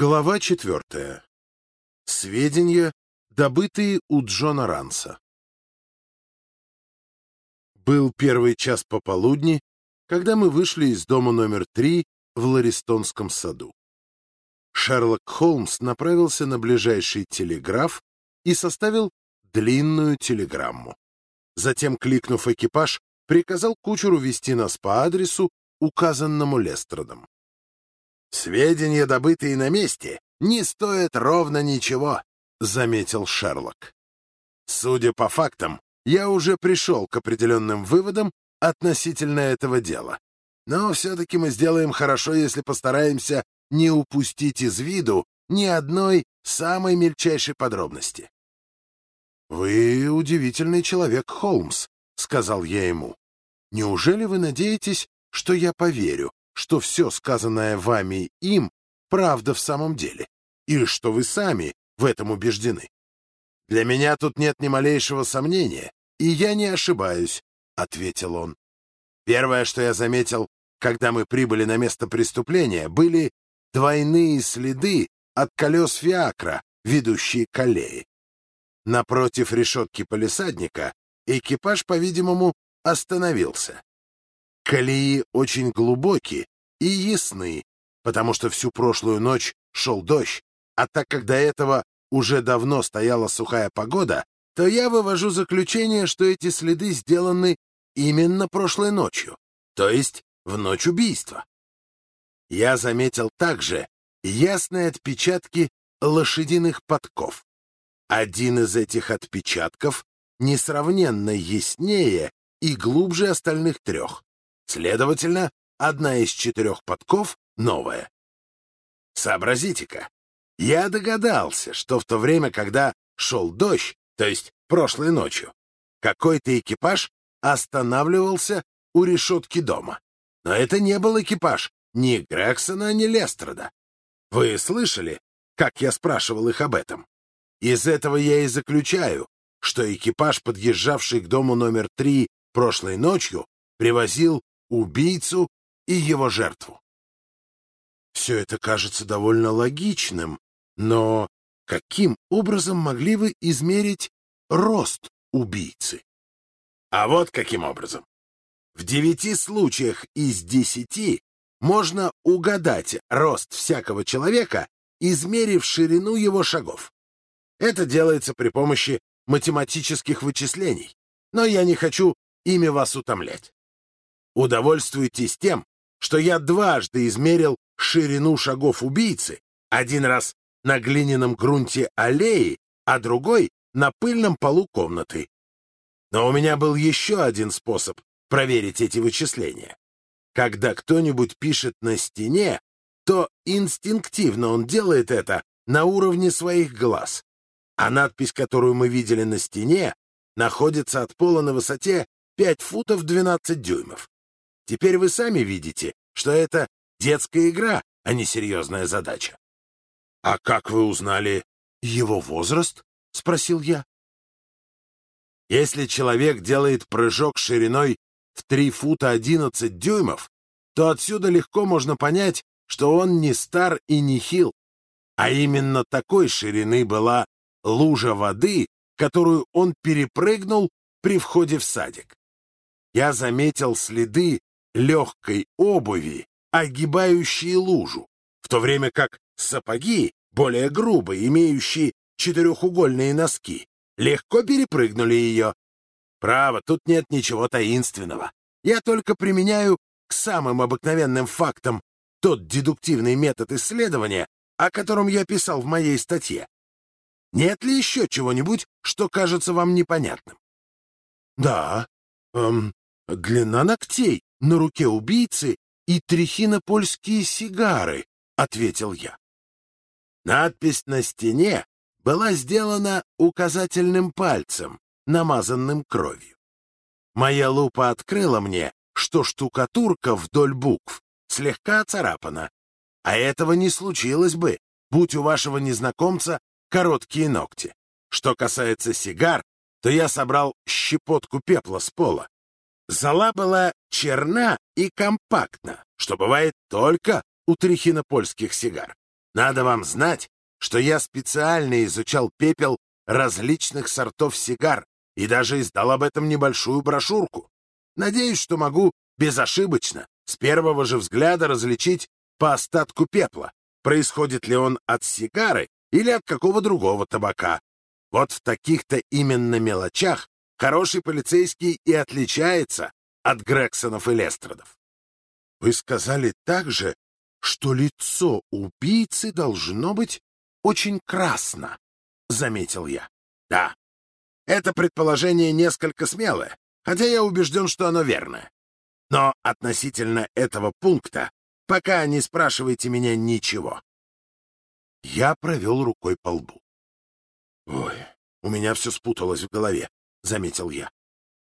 Глава четвертая. Сведения, добытые у Джона Ранса. Был первый час пополудни, когда мы вышли из дома номер три в Ларистонском саду. Шерлок Холмс направился на ближайший телеграф и составил длинную телеграмму. Затем, кликнув экипаж, приказал кучеру вести нас по адресу, указанному Лестрадом. «Сведения, добытые на месте, не стоят ровно ничего», — заметил Шерлок. «Судя по фактам, я уже пришел к определенным выводам относительно этого дела. Но все-таки мы сделаем хорошо, если постараемся не упустить из виду ни одной самой мельчайшей подробности. «Вы удивительный человек, Холмс», — сказал я ему. «Неужели вы надеетесь, что я поверю, что все сказанное вами им правда в самом деле, и что вы сами в этом убеждены?» «Для меня тут нет ни малейшего сомнения, и я не ошибаюсь», — ответил он. «Первое, что я заметил, когда мы прибыли на место преступления, были двойные следы от колес фиакра, ведущие к аллее. Напротив решетки полисадника экипаж, по-видимому, остановился. Колеи очень глубокие и ясны, потому что всю прошлую ночь шел дождь, а так как до этого уже давно стояла сухая погода, то я вывожу заключение, что эти следы сделаны именно прошлой ночью, то есть в ночь убийства. Я заметил также ясные отпечатки лошадиных подков. Один из этих отпечатков несравненно яснее и глубже остальных трех. Следовательно, одна из четырех подков новая. Сообразите-ка, я догадался, что в то время, когда шел дождь, то есть прошлой ночью, какой-то экипаж останавливался у решетки дома. Но это не был экипаж ни Грексона, ни Лестрада. Вы слышали, как я спрашивал их об этом? Из этого я и заключаю, что экипаж, подъезжавший к дому номер три прошлой ночью, привозил убийцу и его жертву. Все это кажется довольно логичным, но каким образом могли вы измерить рост убийцы? А вот каким образом. В девяти случаях из десяти можно угадать рост всякого человека, измерив ширину его шагов. Это делается при помощи математических вычислений, но я не хочу ими вас утомлять. Удовольствуйтесь тем, что я дважды измерил ширину шагов убийцы, один раз на глиняном грунте аллеи, а другой — на пыльном полу комнаты. Но у меня был еще один способ проверить эти вычисления. Когда кто-нибудь пишет на стене, то инстинктивно он делает это на уровне своих глаз а надпись, которую мы видели на стене, находится от пола на высоте 5 футов 12 дюймов. Теперь вы сами видите, что это детская игра, а не серьезная задача. — А как вы узнали его возраст? — спросил я. Если человек делает прыжок шириной в 3 фута 11 дюймов, то отсюда легко можно понять, что он не стар и не хил, а именно такой ширины была лужа воды, которую он перепрыгнул при входе в садик. Я заметил следы легкой обуви, огибающие лужу, в то время как сапоги, более грубые, имеющие четырехугольные носки, легко перепрыгнули ее. Право, тут нет ничего таинственного. Я только применяю к самым обыкновенным фактам тот дедуктивный метод исследования, о котором я писал в моей статье. Нет ли еще чего-нибудь, что кажется вам непонятным? Да, эм, длина ногтей на руке убийцы и трихинопольские сигары, ответил я. Надпись на стене была сделана указательным пальцем, намазанным кровью. Моя лупа открыла мне, что штукатурка вдоль букв слегка царапана, а этого не случилось бы, будь у вашего незнакомца короткие ногти. Что касается сигар, то я собрал щепотку пепла с пола. Зола была черна и компактна, что бывает только у трихинопольских сигар. Надо вам знать, что я специально изучал пепел различных сортов сигар и даже издал об этом небольшую брошюрку. Надеюсь, что могу безошибочно, с первого же взгляда различить по остатку пепла, происходит ли он от сигары или от какого другого табака. Вот в таких-то именно мелочах хороший полицейский и отличается от Грексонов и Лестродов. Вы сказали также, что лицо убийцы должно быть очень красно, — заметил я. Да, это предположение несколько смелое, хотя я убежден, что оно верное. Но относительно этого пункта пока не спрашивайте меня ничего. Я провел рукой по лбу. «Ой, у меня все спуталось в голове», — заметил я.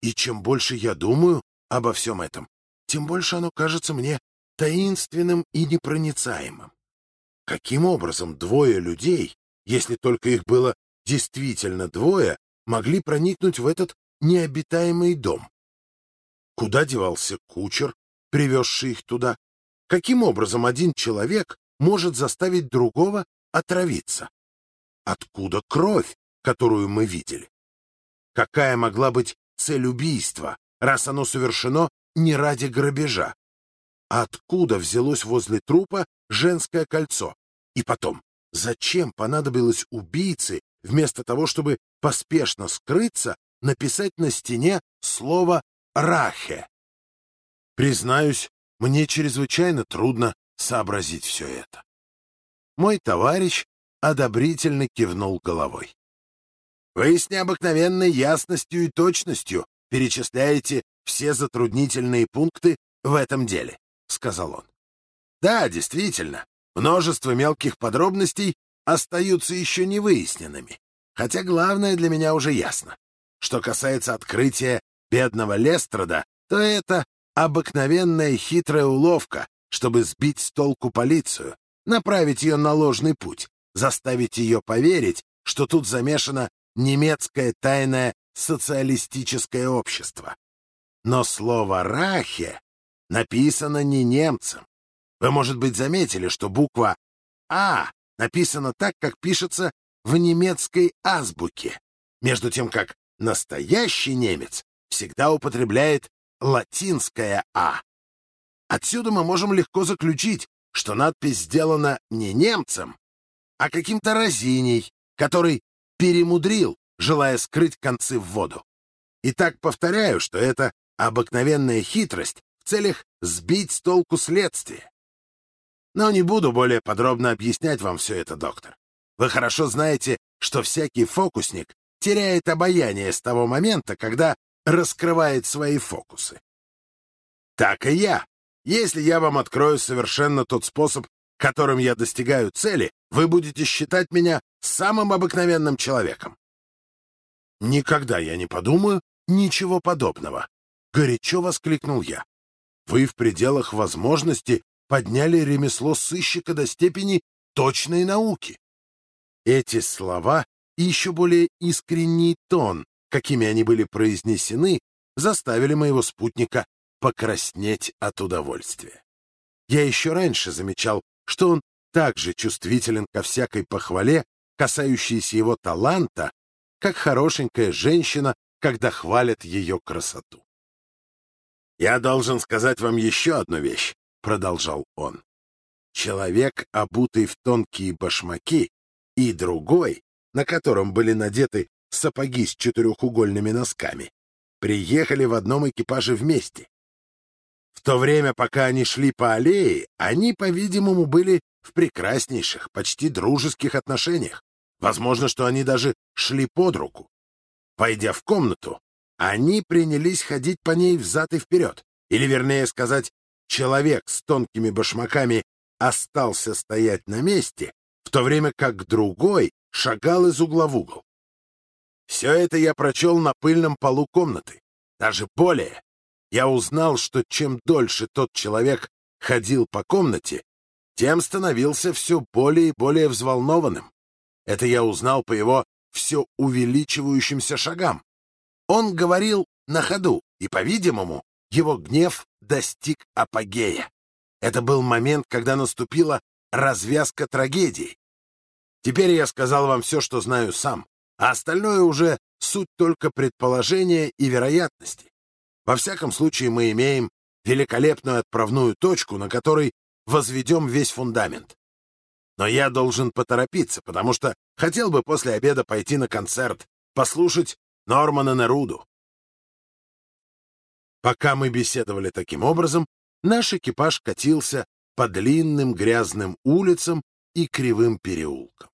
«И чем больше я думаю обо всем этом, тем больше оно кажется мне таинственным и непроницаемым. Каким образом двое людей, если только их было действительно двое, могли проникнуть в этот необитаемый дом? Куда девался кучер, привезший их туда? Каким образом один человек может заставить другого отравиться? Откуда кровь, которую мы видели? Какая могла быть цель убийства, раз оно совершено не ради грабежа? Откуда взялось возле трупа женское кольцо? И потом, зачем понадобилось убийце, вместо того, чтобы поспешно скрыться, написать на стене слово «рахе»? Признаюсь, мне чрезвычайно трудно сообразить все это. Мой товарищ одобрительно кивнул головой. Вы с необыкновенной ясностью и точностью перечисляете все затруднительные пункты в этом деле, — сказал он. Да, действительно, множество мелких подробностей остаются еще не выясненными, хотя главное для меня уже ясно. Что касается открытия бедного Лестрада, то это обыкновенная хитрая уловка, чтобы сбить с толку полицию, направить ее на ложный путь, заставить ее поверить, что тут замешано немецкое тайное социалистическое общество. Но слово «рахе» написано не немцем. Вы, может быть, заметили, что буква «А» написана так, как пишется в немецкой азбуке, между тем как настоящий немец всегда употребляет латинское «А». Отсюда мы можем легко заключить, что надпись сделана не немцем, а каким-то разиней, который перемудрил, желая скрыть концы в воду. Итак, повторяю, что это обыкновенная хитрость в целях сбить с толку следствие. Но не буду более подробно объяснять вам все это, доктор. Вы хорошо знаете, что всякий фокусник теряет обаяние с того момента, когда раскрывает свои фокусы. Так и я. Если я вам открою совершенно тот способ, которым я достигаю цели, вы будете считать меня самым обыкновенным человеком. Никогда я не подумаю ничего подобного. Горячо воскликнул я. Вы в пределах возможности подняли ремесло сыщика до степени точной науки. Эти слова и еще более искренний тон, какими они были произнесены, заставили моего спутника покраснеть от удовольствия. Я еще раньше замечал, что он также чувствителен ко всякой похвале, касающейся его таланта, как хорошенькая женщина, когда хвалят ее красоту. «Я должен сказать вам еще одну вещь», — продолжал он. «Человек, обутый в тонкие башмаки, и другой, на котором были надеты сапоги с четырехугольными носками, приехали в одном экипаже вместе. В то время, пока они шли по аллее, они, по-видимому, были в прекраснейших, почти дружеских отношениях. Возможно, что они даже шли под руку. Пойдя в комнату, они принялись ходить по ней взад и вперед. Или, вернее сказать, человек с тонкими башмаками остался стоять на месте, в то время как другой шагал из угла в угол. Все это я прочел на пыльном полу комнаты. Даже более. Я узнал, что чем дольше тот человек ходил по комнате, тем становился все более и более взволнованным. Это я узнал по его все увеличивающимся шагам. Он говорил на ходу, и, по-видимому, его гнев достиг апогея. Это был момент, когда наступила развязка трагедии. Теперь я сказал вам все, что знаю сам, а остальное уже суть только предположения и вероятности. Во всяком случае, мы имеем великолепную отправную точку, на которой возведем весь фундамент. Но я должен поторопиться, потому что хотел бы после обеда пойти на концерт, послушать Нормана Неруду. Пока мы беседовали таким образом, наш экипаж катился по длинным грязным улицам и кривым переулкам.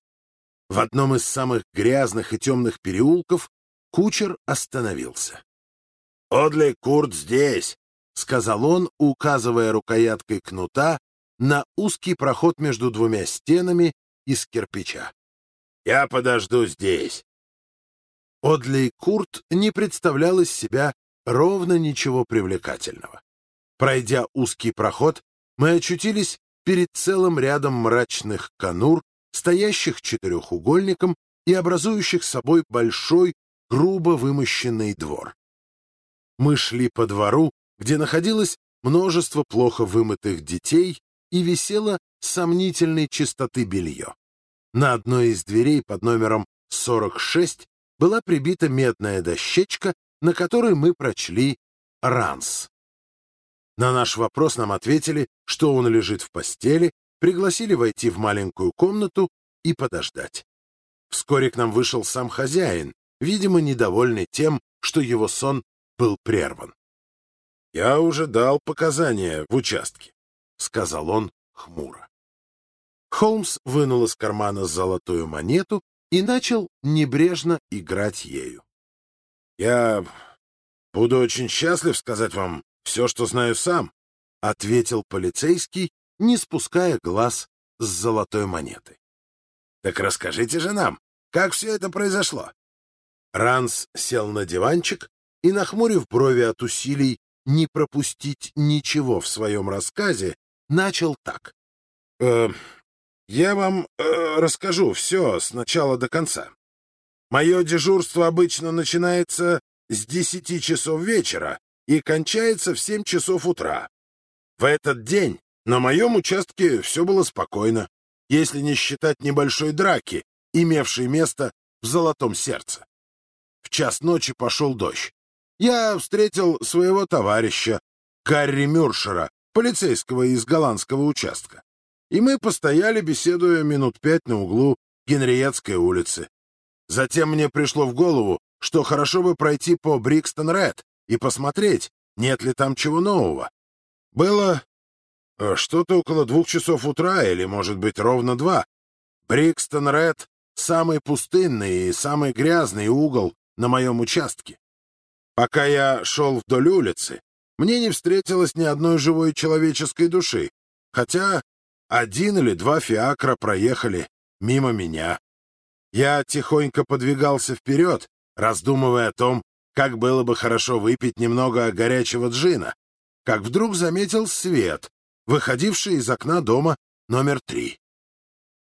В одном из самых грязных и темных переулков кучер остановился. «Одли Курт здесь», — сказал он, указывая рукояткой кнута на узкий проход между двумя стенами из кирпича. «Я подожду здесь». Одли Курт не представлял из себя ровно ничего привлекательного. Пройдя узкий проход, мы очутились перед целым рядом мрачных конур, стоящих четырехугольником и образующих собой большой, грубо вымощенный двор. Мы шли по двору, где находилось множество плохо вымытых детей и висело сомнительной чистоты белье. На одной из дверей под номером 46 была прибита медная дощечка, на которой мы прочли «Ранс». На наш вопрос нам ответили, что он лежит в постели, пригласили войти в маленькую комнату и подождать. Вскоре к нам вышел сам хозяин, видимо, недовольный тем, что его сон был прерван. «Я уже дал показания в участке», — сказал он хмуро. Холмс вынул из кармана золотую монету и начал небрежно играть ею. «Я буду очень счастлив сказать вам все, что знаю сам», — ответил полицейский, не спуская глаз с золотой монеты. «Так расскажите же нам, как все это произошло?» Ранс сел на диванчик и, нахмурив брови от усилий не пропустить ничего в своем рассказе, начал так. «Э, «Я вам э, расскажу все с начала до конца. Мое дежурство обычно начинается с десяти часов вечера и кончается в семь часов утра. В этот день на моем участке все было спокойно, если не считать небольшой драки, имевшей место в Золотом Сердце. В час ночи пошел дождь. Я встретил своего товарища, Гарри Мюршера, полицейского из голландского участка. И мы постояли, беседуя минут пять на углу Генриетской улицы. Затем мне пришло в голову, что хорошо бы пройти по Брикстон-Ред и посмотреть, нет ли там чего нового. Было э, что-то около двух часов утра, или, может быть, ровно два. Брикстон-Ред — самый пустынный и самый грязный угол на моем участке. Пока я шел вдоль улицы, мне не встретилось ни одной живой человеческой души, хотя один или два фиакра проехали мимо меня. Я тихонько подвигался вперед, раздумывая о том, как было бы хорошо выпить немного горячего джина, как вдруг заметил свет, выходивший из окна дома номер три.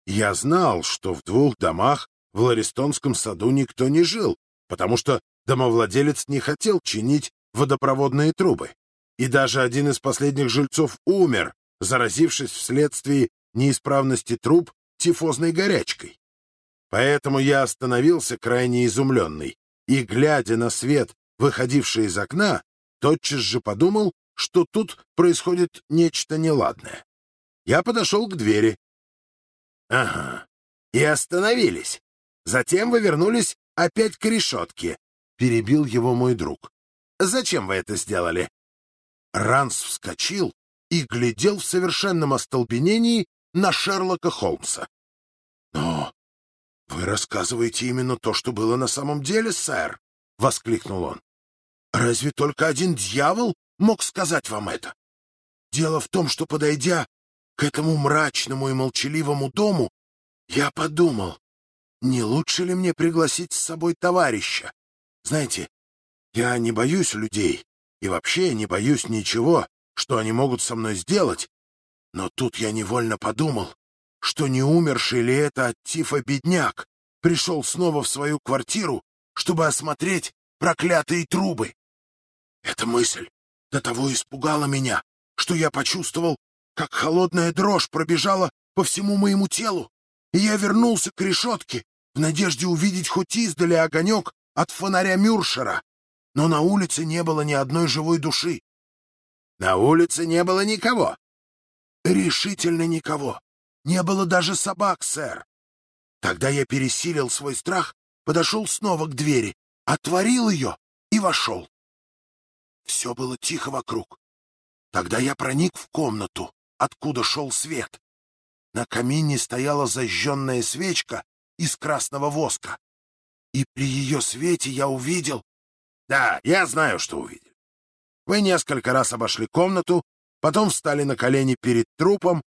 Я знал, что в двух домах в Ларистонском саду никто не жил, потому что домовладелец не хотел чинить водопроводные трубы и даже один из последних жильцов умер, заразившись вследствие неисправности труб тифозной горячкой. Поэтому я остановился крайне изумленный и, глядя на свет, выходивший из окна, тотчас же подумал, что тут происходит нечто неладное. Я подошел к двери. Ага, и остановились. Затем вы вернулись опять к решетке, — перебил его мой друг. Зачем вы это сделали? Ранс вскочил и глядел в совершенном остолбенении на Шерлока Холмса. «Но вы рассказываете именно то, что было на самом деле, сэр!» — воскликнул он. «Разве только один дьявол мог сказать вам это? Дело в том, что, подойдя к этому мрачному и молчаливому дому, я подумал, не лучше ли мне пригласить с собой товарища? Знаете, я не боюсь людей, и вообще не боюсь ничего, что они могут со мной сделать. Но тут я невольно подумал, что не умерший ли это от тифа бедняк пришел снова в свою квартиру, чтобы осмотреть проклятые трубы. Эта мысль до того испугала меня, что я почувствовал, как холодная дрожь пробежала по всему моему телу, и я вернулся к решетке в надежде увидеть хоть издали огонек от фонаря Мюршера. Но на улице не было ни одной живой души. На улице не было никого. Решительно никого. Не было даже собак, сэр. Тогда я пересилил свой страх, подошел снова к двери, отворил ее и вошел. Все было тихо вокруг. Тогда я проник в комнату, откуда шел свет. На камине стояла зажженная свечка из красного воска. И при ее свете я увидел... Да, я знаю, что увидел. Вы несколько раз обошли комнату, потом встали на колени перед трупом,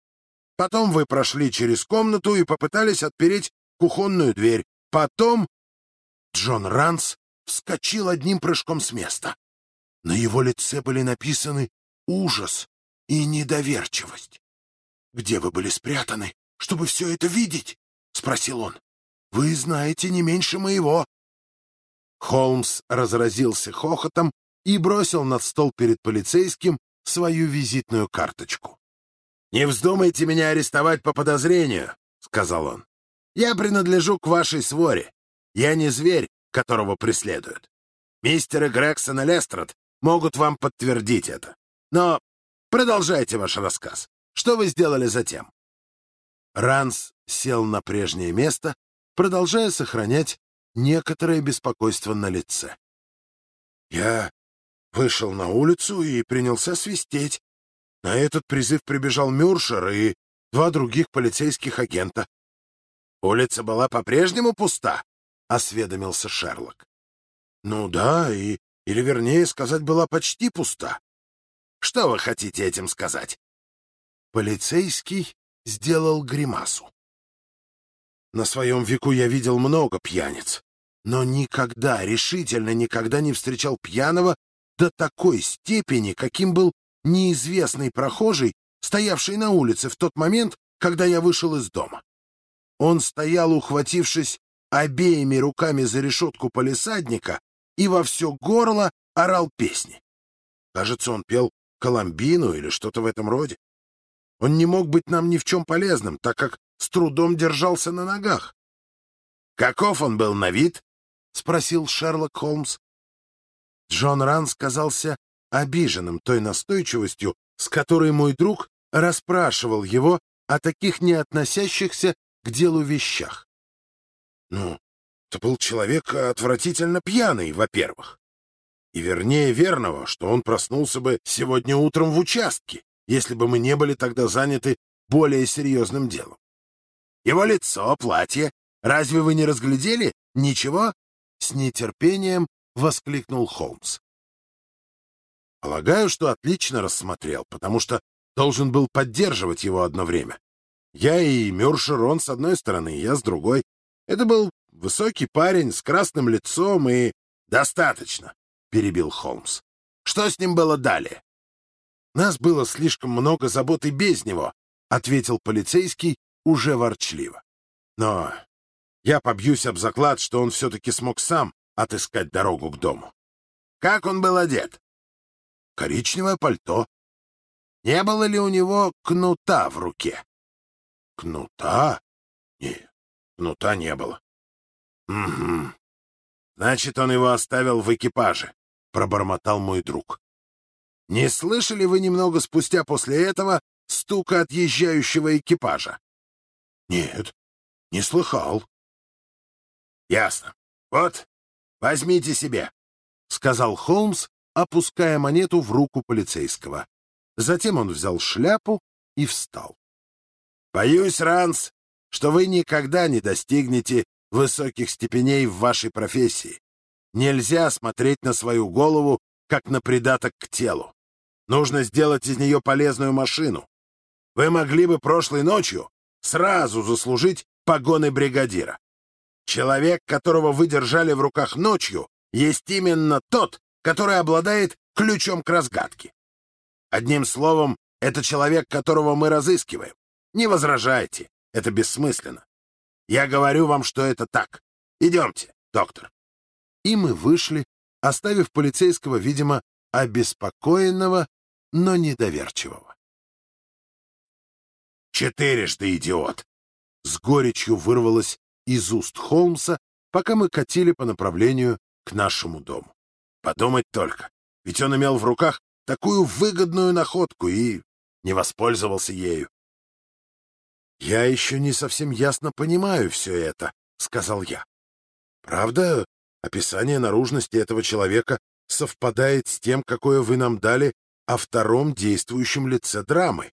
потом вы прошли через комнату и попытались отпереть кухонную дверь. Потом Джон Ранс вскочил одним прыжком с места. На его лице были написаны ужас и недоверчивость. «Где вы были спрятаны, чтобы все это видеть?» — спросил он. «Вы знаете не меньше моего». Холмс разразился хохотом и бросил над стол перед полицейским свою визитную карточку. «Не вздумайте меня арестовать по подозрению», — сказал он. «Я принадлежу к вашей своре. Я не зверь, которого преследуют. Мистеры Грегсон и Лестрад могут вам подтвердить это. Но продолжайте ваш рассказ. Что вы сделали затем?» Ранс сел на прежнее место, продолжая сохранять некоторое беспокойство на лице. «Я вышел на улицу и принялся свистеть. На этот призыв прибежал Мюршер и два других полицейских агента. «Улица была по-прежнему пуста?» — осведомился Шерлок. «Ну да, и, или вернее сказать, была почти пуста. Что вы хотите этим сказать?» Полицейский сделал гримасу. На своем веку я видел много пьяниц, но никогда, решительно никогда не встречал пьяного до такой степени, каким был неизвестный прохожий, стоявший на улице в тот момент, когда я вышел из дома. Он стоял, ухватившись обеими руками за решетку полисадника и во все горло орал песни. Кажется, он пел Коломбину или что-то в этом роде. Он не мог быть нам ни в чем полезным, так как с трудом держался на ногах. «Каков он был на вид?» — спросил Шерлок Холмс. Джон Ранс казался обиженным той настойчивостью, с которой мой друг расспрашивал его о таких не относящихся к делу вещах. Ну, это был человек отвратительно пьяный, во-первых. И вернее верного, что он проснулся бы сегодня утром в участке, если бы мы не были тогда заняты более серьезным делом. Его лицо, платье, разве вы не разглядели? Ничего? С нетерпением воскликнул Холмс. Полагаю, что отлично рассмотрел, потому что должен был поддерживать его одно время. Я и Мюршер, он с одной стороны, я с другой. Это был высокий парень с красным лицом и... «Достаточно», — перебил Холмс. «Что с ним было далее?» «Нас было слишком много забот и без него», — ответил полицейский уже ворчливо. «Но я побьюсь об заклад, что он все-таки смог сам отыскать дорогу к дому». «Как он был одет?» «Коричневое пальто». «Не было ли у него кнута в руке?» «Кнута? Нет, кнута не было». «Угу. Значит, он его оставил в экипаже», — пробормотал мой друг. Не слышали вы немного спустя после этого стука отъезжающего экипажа? Нет, не слыхал. Ясно. Вот, возьмите себе, сказал Холмс, опуская монету в руку полицейского. Затем он взял шляпу и встал. Боюсь, Ранс, что вы никогда не достигнете высоких степеней в вашей профессии. Нельзя смотреть на свою голову, как на придаток к телу. Нужно сделать из нее полезную машину. Вы могли бы прошлой ночью сразу заслужить погоны бригадира. Человек, которого вы держали в руках ночью, есть именно тот, который обладает ключом к разгадке. Одним словом, это человек, которого мы разыскиваем. Не возражайте, это бессмысленно. Я говорю вам, что это так. Идемте, доктор. И мы вышли, оставив полицейского, видимо, обеспокоенного но недоверчивого. Четырежды идиот!» С горечью вырвалось из уст Холмса, пока мы катили по направлению к нашему дому. Подумать только, ведь он имел в руках такую выгодную находку и не воспользовался ею. «Я еще не совсем ясно понимаю все это», — сказал я. «Правда, описание наружности этого человека совпадает с тем, какое вы нам дали о втором действующем лице драмы.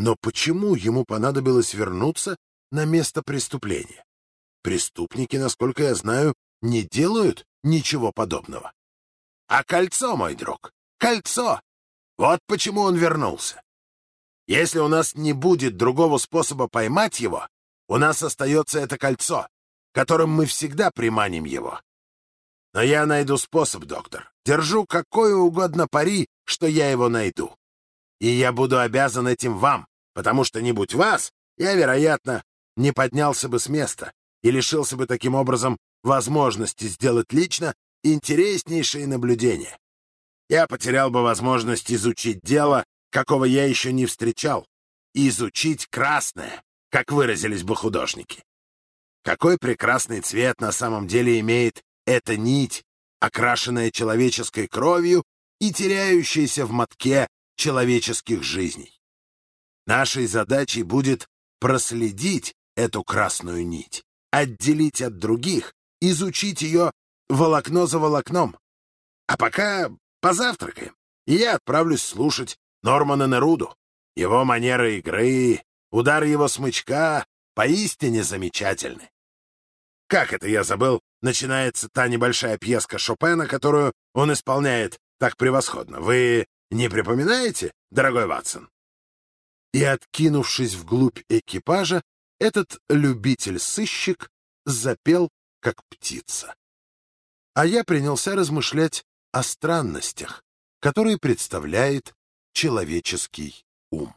Но почему ему понадобилось вернуться на место преступления? Преступники, насколько я знаю, не делают ничего подобного. А кольцо, мой друг, кольцо! Вот почему он вернулся. Если у нас не будет другого способа поймать его, у нас остается это кольцо, которым мы всегда приманим его. Но я найду способ, доктор. Держу какое угодно пари, что я его найду. И я буду обязан этим вам, потому что не будь вас, я, вероятно, не поднялся бы с места и лишился бы таким образом возможности сделать лично интереснейшие наблюдения. Я потерял бы возможность изучить дело, какого я еще не встречал, изучить красное, как выразились бы художники. Какой прекрасный цвет на самом деле имеет эта нить, окрашенная человеческой кровью и теряющаяся в мотке человеческих жизней. Нашей задачей будет проследить эту красную нить, отделить от других, изучить ее волокно за волокном. А пока позавтракаем, и я отправлюсь слушать Нормана Неруду. Его манера игры, удар его смычка поистине замечательны. Как это я забыл, начинается та небольшая пьеска Шопена, которую он исполняет так превосходно. Вы не припоминаете, дорогой Ватсон? И, откинувшись вглубь экипажа, этот любитель-сыщик запел, как птица. А я принялся размышлять о странностях, которые представляет человеческий ум.